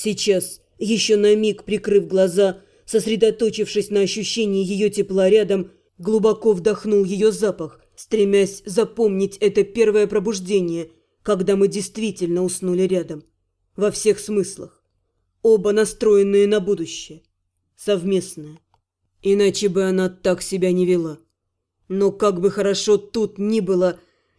Сейчас, еще на миг прикрыв глаза, сосредоточившись на ощущении ее тепла рядом, глубоко вдохнул ее запах, стремясь запомнить это первое пробуждение, когда мы действительно уснули рядом. Во всех смыслах. Оба настроенные на будущее. Совместное. Иначе бы она так себя не вела. Но как бы хорошо тут ни было,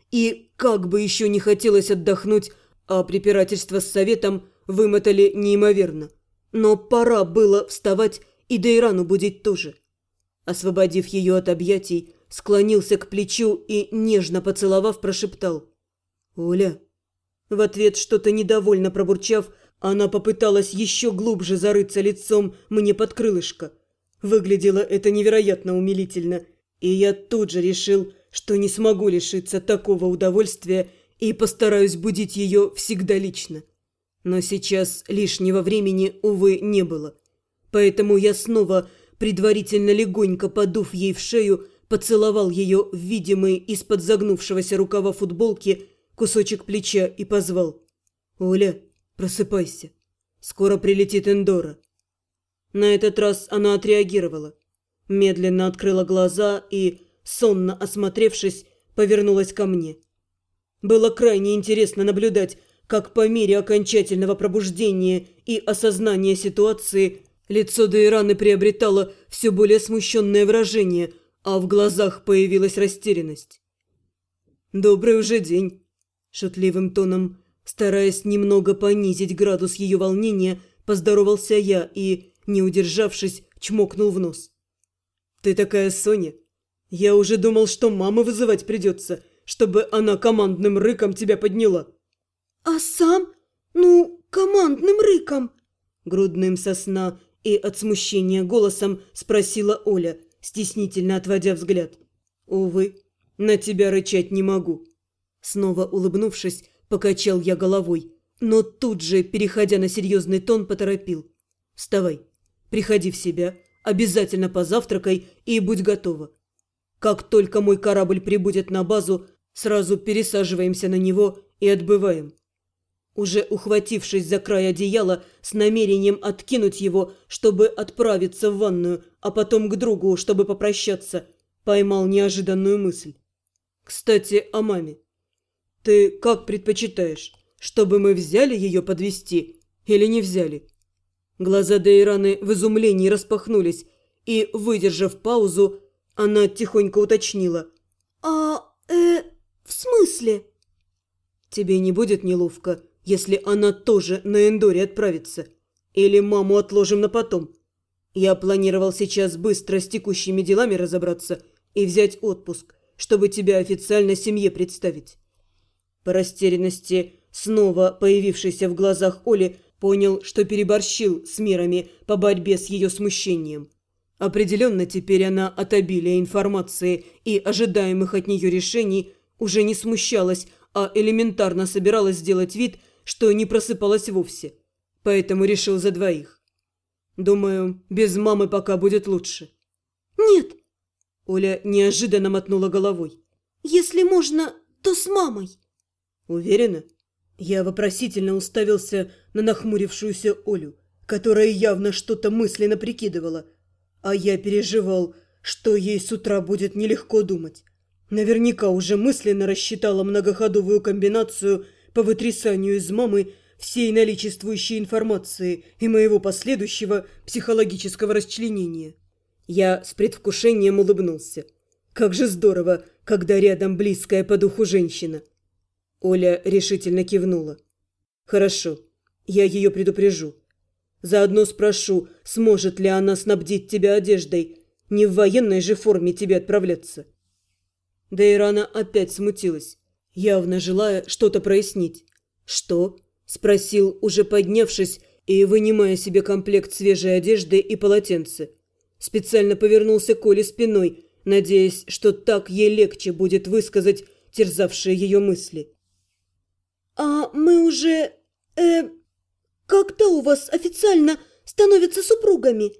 и как бы еще не хотелось отдохнуть, а препирательство с советом вымотали неимоверно. Но пора было вставать и Дейрану будить тоже. Освободив ее от объятий, склонился к плечу и, нежно поцеловав, прошептал «Оля». В ответ, что-то недовольно пробурчав, она попыталась еще глубже зарыться лицом мне под крылышко. Выглядело это невероятно умилительно, и я тут же решил, что не смогу лишиться такого удовольствия и постараюсь будить ее всегда лично. Но сейчас лишнего времени, увы, не было. Поэтому я снова, предварительно легонько подув ей в шею, поцеловал ее в видимый из-под загнувшегося рукава футболки кусочек плеча и позвал. «Оля, просыпайся. Скоро прилетит Эндора». На этот раз она отреагировала. Медленно открыла глаза и, сонно осмотревшись, повернулась ко мне. Было крайне интересно наблюдать, как по мере окончательного пробуждения и осознания ситуации лицо Дейраны приобретало все более смущенное выражение, а в глазах появилась растерянность. «Добрый уже день», – шутливым тоном, стараясь немного понизить градус ее волнения, поздоровался я и, не удержавшись, чмокнул в нос. «Ты такая Соня. Я уже думал, что маму вызывать придется, чтобы она командным рыком тебя подняла». «А сам? Ну, командным рыком?» Грудным сосна и от смущения голосом спросила Оля, стеснительно отводя взгляд. «Увы, на тебя рычать не могу». Снова улыбнувшись, покачал я головой, но тут же, переходя на серьезный тон, поторопил. «Вставай, приходи в себя, обязательно позавтракай и будь готова. Как только мой корабль прибудет на базу, сразу пересаживаемся на него и отбываем уже ухватившись за край одеяла с намерением откинуть его, чтобы отправиться в ванную, а потом к другу, чтобы попрощаться, поймал неожиданную мысль. «Кстати, о маме. Ты как предпочитаешь, чтобы мы взяли ее подвести или не взяли?» Глаза Дейраны в изумлении распахнулись, и, выдержав паузу, она тихонько уточнила. «А, э, в смысле?» «Тебе не будет неловко?» Если она тоже на Эндоре отправится? Или маму отложим на потом? Я планировал сейчас быстро с текущими делами разобраться и взять отпуск, чтобы тебя официально семье представить. По растерянности, снова появившейся в глазах Оли, понял, что переборщил с мерами по борьбе с ее смущением. Определенно теперь она от обилия информации и ожидаемых от нее решений уже не смущалась, а элементарно собиралась сделать вид, что не просыпалась вовсе, поэтому решил за двоих. Думаю, без мамы пока будет лучше. Нет. Оля неожиданно мотнула головой. Если можно, то с мамой. Уверена? Я вопросительно уставился на нахмурившуюся Олю, которая явно что-то мысленно прикидывала, а я переживал, что ей с утра будет нелегко думать. Наверняка уже мысленно рассчитала многоходовую комбинацию – по вытрясанию из мамы всей наличествующей информации и моего последующего психологического расчленения. Я с предвкушением улыбнулся. Как же здорово, когда рядом близкая по духу женщина. Оля решительно кивнула. Хорошо, я ее предупрежу. Заодно спрошу, сможет ли она снабдить тебя одеждой, не в военной же форме тебе отправляться. Дейрана опять смутилась явно желая что-то прояснить. «Что?» – спросил, уже поднявшись и вынимая себе комплект свежей одежды и полотенце. Специально повернулся к спиной, надеясь, что так ей легче будет высказать терзавшие ее мысли. «А мы уже... э... когда у вас официально становятся супругами?»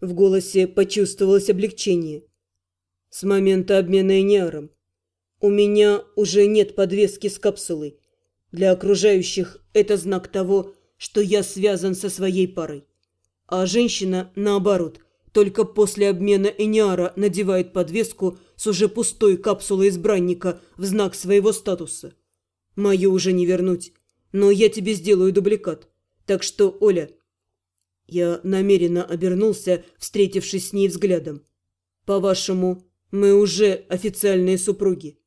В голосе почувствовалось облегчение. С момента обмена Эниаром. У меня уже нет подвески с капсулой. Для окружающих это знак того, что я связан со своей парой. А женщина, наоборот, только после обмена Эниара надевает подвеску с уже пустой капсулой избранника в знак своего статуса. Мою уже не вернуть, но я тебе сделаю дубликат. Так что, Оля... Я намеренно обернулся, встретившись с ней взглядом. По-вашему, мы уже официальные супруги.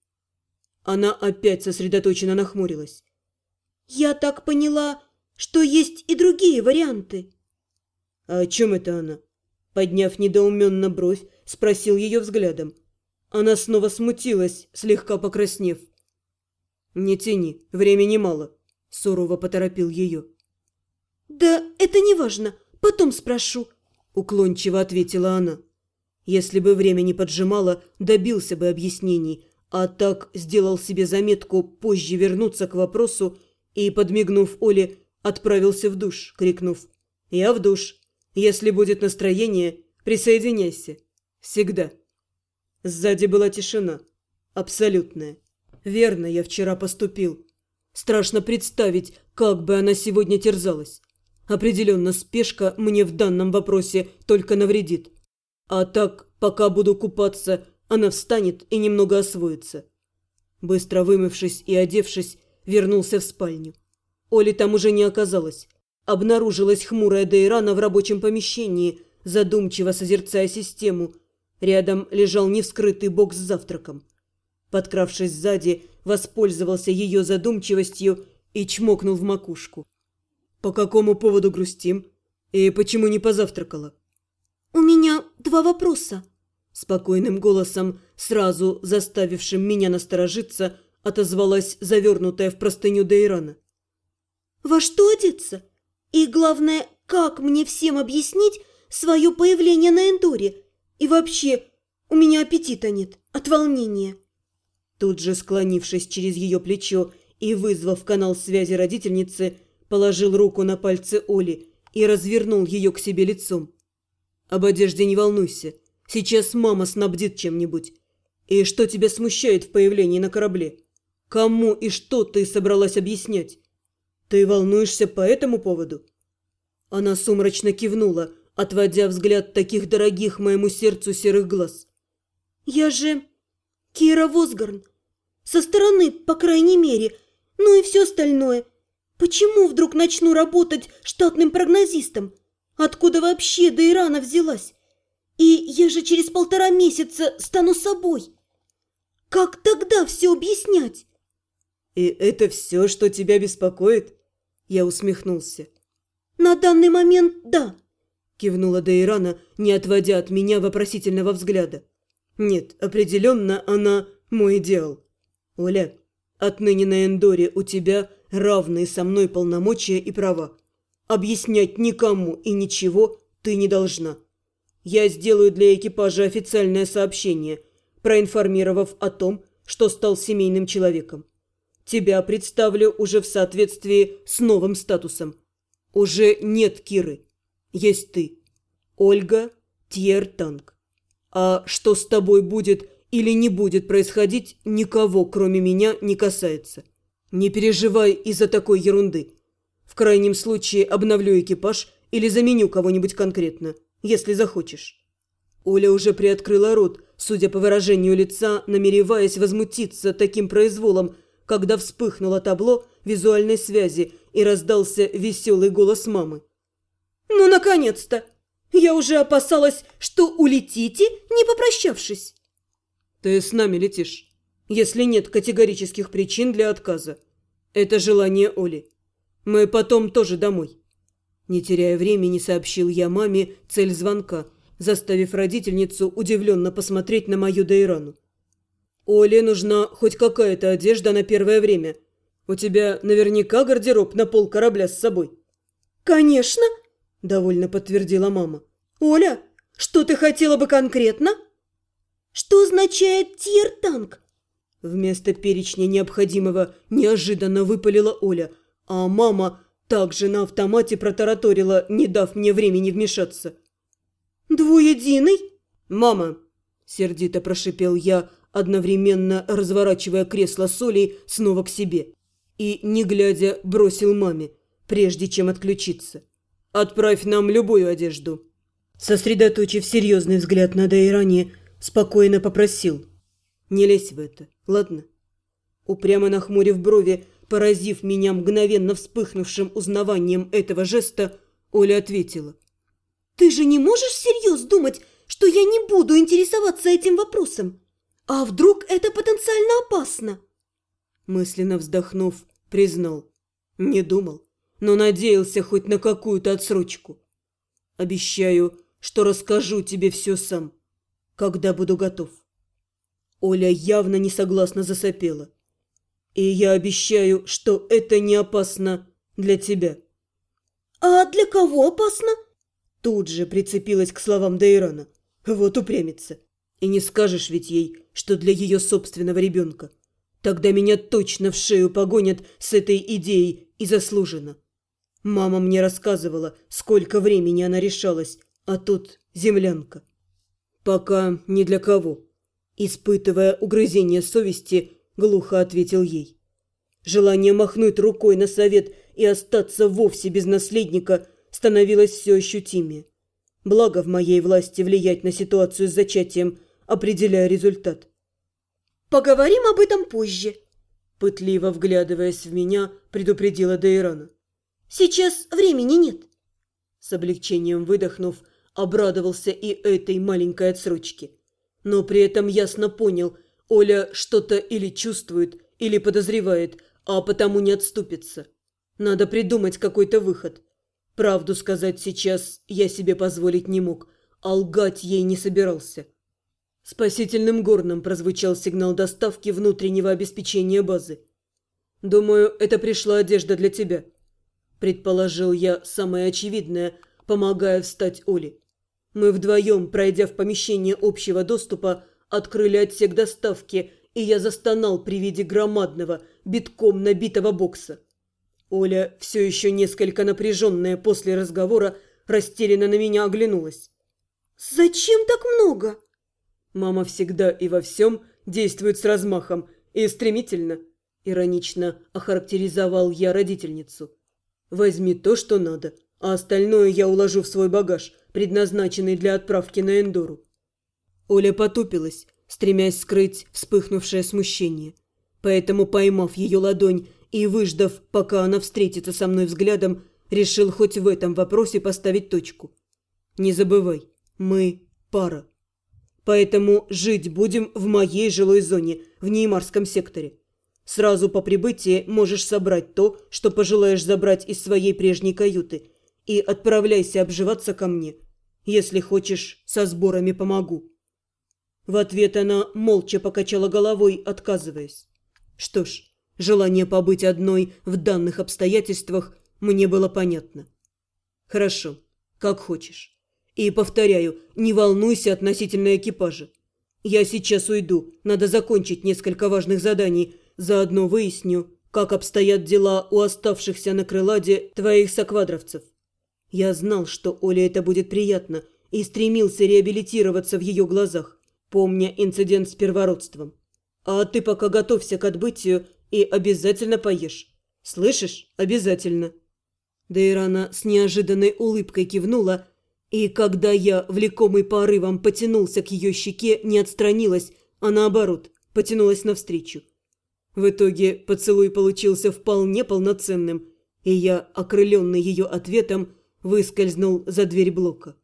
Она опять сосредоточенно нахмурилась. «Я так поняла, что есть и другие варианты». «А о чем это она?» Подняв недоуменно бровь, спросил ее взглядом. Она снова смутилась, слегка покраснев. «Не тяни, времени мало», – сурово поторопил ее. «Да это не важно, потом спрошу», – уклончиво ответила она. Если бы время не поджимало, добился бы объяснений, а так сделал себе заметку позже вернуться к вопросу и, подмигнув Оле, отправился в душ, крикнув «Я в душ! Если будет настроение, присоединяйся! Всегда!» Сзади была тишина. Абсолютная. Верно я вчера поступил. Страшно представить, как бы она сегодня терзалась. Определенно, спешка мне в данном вопросе только навредит. А так, пока буду купаться, она встанет и немного освоится. Быстро вымывшись и одевшись, вернулся в спальню. Оли там уже не оказалось. Обнаружилась хмурая Дейрана в рабочем помещении, задумчиво созерцая систему. Рядом лежал невскрытый бокс с завтраком. Подкравшись сзади, воспользовался ее задумчивостью и чмокнул в макушку. «По какому поводу грустим? И почему не позавтракала?» «У меня два вопроса», Спокойным голосом, сразу заставившим меня насторожиться, отозвалась завернутая в простыню Дейрана. «Во что одеться? И главное, как мне всем объяснить свое появление на Эндоре? И вообще, у меня аппетита нет от волнения». Тут же склонившись через ее плечо и вызвав канал связи родительницы, положил руку на пальцы Оли и развернул ее к себе лицом. «Об одежде не волнуйся. Сейчас мама снабдит чем-нибудь. И что тебя смущает в появлении на корабле? Кому и что ты собралась объяснять? Ты волнуешься по этому поводу?» Она сумрачно кивнула, отводя взгляд таких дорогих моему сердцу серых глаз. «Я же Кира Возгарн. Со стороны, по крайней мере. Ну и все остальное. Почему вдруг начну работать штатным прогнозистом? Откуда вообще до Ирана взялась? И я же через полтора месяца стану собой. Как тогда все объяснять? И это все, что тебя беспокоит? Я усмехнулся. На данный момент да. Кивнула Дейрана, не отводя от меня вопросительного взгляда. Нет, определенно она мой идеал. Оля, отныне на Эндоре у тебя равные со мной полномочия и права. Объяснять никому и ничего ты не должна. Я сделаю для экипажа официальное сообщение, проинформировав о том, что стал семейным человеком. Тебя представлю уже в соответствии с новым статусом. Уже нет Киры. Есть ты. Ольга Тьер-Танк. А что с тобой будет или не будет происходить, никого, кроме меня, не касается. Не переживай из-за такой ерунды. В крайнем случае обновлю экипаж или заменю кого-нибудь конкретно если захочешь». Оля уже приоткрыла рот, судя по выражению лица, намереваясь возмутиться таким произволом, когда вспыхнуло табло визуальной связи и раздался веселый голос мамы. «Ну, наконец-то! Я уже опасалась, что улетите, не попрощавшись!» «Ты с нами летишь, если нет категорических причин для отказа. Это желание Оли. Мы потом тоже домой. Не теряя времени, сообщил я маме цель звонка, заставив родительницу удивленно посмотреть на мою Дейрану. «Оле нужна хоть какая-то одежда на первое время. У тебя наверняка гардероб на пол корабля с собой». «Конечно!» – довольно подтвердила мама. «Оля, что ты хотела бы конкретно?» «Что означает тир-танк?» Вместо перечня необходимого неожиданно выпалила Оля, а мама также на автомате протараторила, не дав мне времени вмешаться. «Двуединый?» «Мама!» – сердито прошипел я, одновременно разворачивая кресло Солей снова к себе. И, не глядя, бросил маме. прежде чем отключиться. Отправь нам любую одежду». Сосредоточив серьезный взгляд на Дайране, спокойно попросил. «Не лезь в это, ладно?» Упрямо нахмурив брови, поразив меня мгновенно вспыхнувшим узнаванием этого жеста, Оля ответила. «Ты же не можешь всерьез думать, что я не буду интересоваться этим вопросом? А вдруг это потенциально опасно?» Мысленно вздохнув, признал. Не думал, но надеялся хоть на какую-то отсрочку. Обещаю, что расскажу тебе все сам, когда буду готов. Оля явно не согласно засопела. И я обещаю, что это не опасно для тебя. А для кого опасно? Тут же прицепилась к словам Дейрана. Вот упрямится. И не скажешь ведь ей, что для ее собственного ребенка. Тогда меня точно в шею погонят с этой идеей и заслуженно. Мама мне рассказывала, сколько времени она решалась, а тут землянка. Пока ни для кого. Испытывая угрызение совести, глухо ответил ей. Желание махнуть рукой на совет и остаться вовсе без наследника становилось все ощутимее. Благо в моей власти влиять на ситуацию с зачатием, определяя результат. «Поговорим об этом позже», – пытливо вглядываясь в меня, предупредила Дейрана. «Сейчас времени нет». С облегчением выдохнув, обрадовался и этой маленькой отсрочке. Но при этом ясно понял, Оля что-то или чувствует, или подозревает, а потому не отступится. Надо придумать какой-то выход. Правду сказать сейчас я себе позволить не мог, а лгать ей не собирался. Спасительным горном прозвучал сигнал доставки внутреннего обеспечения базы. «Думаю, это пришла одежда для тебя», – предположил я самое очевидное, помогая встать Оле. Мы вдвоем, пройдя в помещение общего доступа, открыли отсек доставки, и я застонал при виде громадного, битком набитого бокса. Оля, все еще несколько напряженная после разговора, растерянно на меня оглянулась. «Зачем так много?» Мама всегда и во всем действует с размахом и стремительно. Иронично охарактеризовал я родительницу. Возьми то, что надо, а остальное я уложу в свой багаж, предназначенный для отправки на Эндору. Оля потупилась, стремясь скрыть вспыхнувшее смущение. Поэтому, поймав ее ладонь и выждав, пока она встретится со мной взглядом, решил хоть в этом вопросе поставить точку. Не забывай, мы пара. Поэтому жить будем в моей жилой зоне, в Неймарском секторе. Сразу по прибытии можешь собрать то, что пожелаешь забрать из своей прежней каюты, и отправляйся обживаться ко мне. Если хочешь, со сборами помогу». В ответ она молча покачала головой, отказываясь. Что ж, желание побыть одной в данных обстоятельствах мне было понятно. «Хорошо, как хочешь». И повторяю, не волнуйся относительно экипажа. Я сейчас уйду, надо закончить несколько важных заданий, заодно выясню, как обстоят дела у оставшихся на крыладе твоих соквадровцев. Я знал, что Оле это будет приятно, и стремился реабилитироваться в ее глазах, помня инцидент с первородством. А ты пока готовься к отбытию и обязательно поешь. Слышишь? Обязательно. Дейрана с неожиданной улыбкой кивнула, и когда я, влекомый порывом, потянулся к ее щеке, не отстранилась, а наоборот, потянулась навстречу. В итоге поцелуй получился вполне полноценным, и я, окрыленный ее ответом, выскользнул за дверь блока.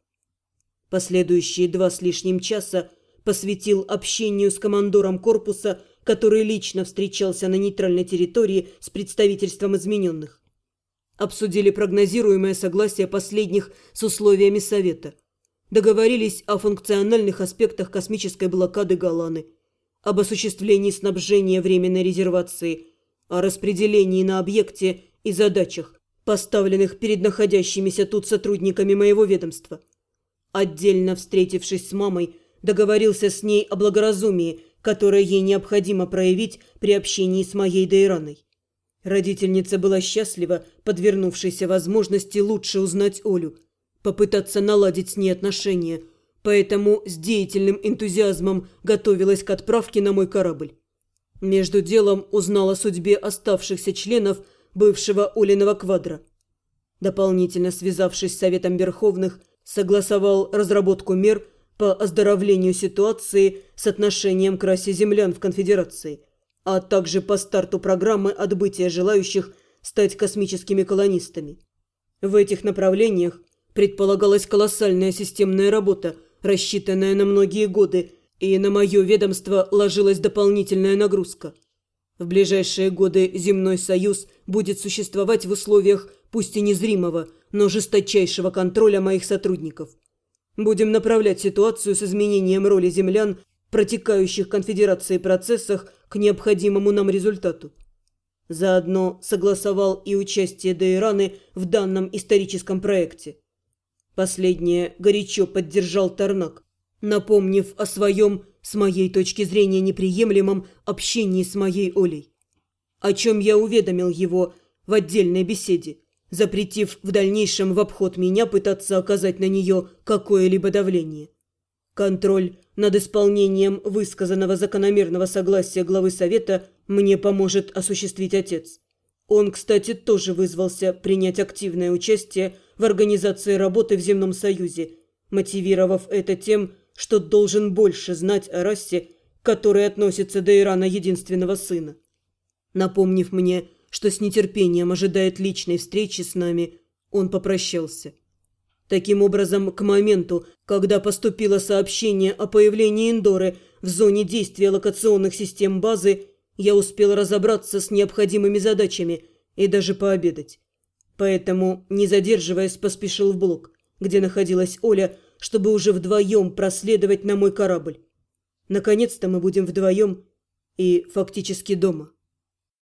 Последующие два с лишним часа посвятил общению с командором корпуса, который лично встречался на нейтральной территории с представительством измененных. Обсудили прогнозируемое согласие последних с условиями Совета. Договорились о функциональных аспектах космической блокады Галаны, об осуществлении снабжения временной резервации, о распределении на объекте и задачах, поставленных перед находящимися тут сотрудниками моего ведомства. Отдельно встретившись с мамой, договорился с ней о благоразумии, которое ей необходимо проявить при общении с моей Дейраной. Родительница была счастлива подвернувшейся возможности лучше узнать Олю, попытаться наладить с ней отношения, поэтому с деятельным энтузиазмом готовилась к отправке на мой корабль. Между делом узнала о судьбе оставшихся членов бывшего Олиного квадра. Дополнительно связавшись с Советом Верховных, согласовал разработку мер по оздоровлению ситуации с отношением к расе землян в Конфедерации, а также по старту программы отбытия желающих стать космическими колонистами. В этих направлениях предполагалась колоссальная системная работа, рассчитанная на многие годы, и на мое ведомство ложилась дополнительная нагрузка. В ближайшие годы земной союз будет существовать в условиях пусть и незримого, но жесточайшего контроля моих сотрудников. Будем направлять ситуацию с изменением роли землян протекающих конфедерации процессах к необходимому нам результату. Заодно согласовал и участие Дейраны в данном историческом проекте. Последнее горячо поддержал Тарнак, напомнив о своем, с моей точки зрения, неприемлемом общении с моей Олей. О чем я уведомил его в отдельной беседе, запретив в дальнейшем в обход меня пытаться оказать на нее какое-либо давление. Контроль над исполнением высказанного закономерного согласия главы Совета мне поможет осуществить отец. Он, кстати, тоже вызвался принять активное участие в организации работы в Земном Союзе, мотивировав это тем, что должен больше знать о расе, которой относится до Ирана единственного сына. Напомнив мне, что с нетерпением ожидает личной встречи с нами, он попрощался. Таким образом, к моменту, когда поступило сообщение о появлении Индоры в зоне действия локационных систем базы, я успел разобраться с необходимыми задачами и даже пообедать. Поэтому, не задерживаясь, поспешил в блок, где находилась Оля, чтобы уже вдвоем проследовать на мой корабль. Наконец-то мы будем вдвоем и фактически дома.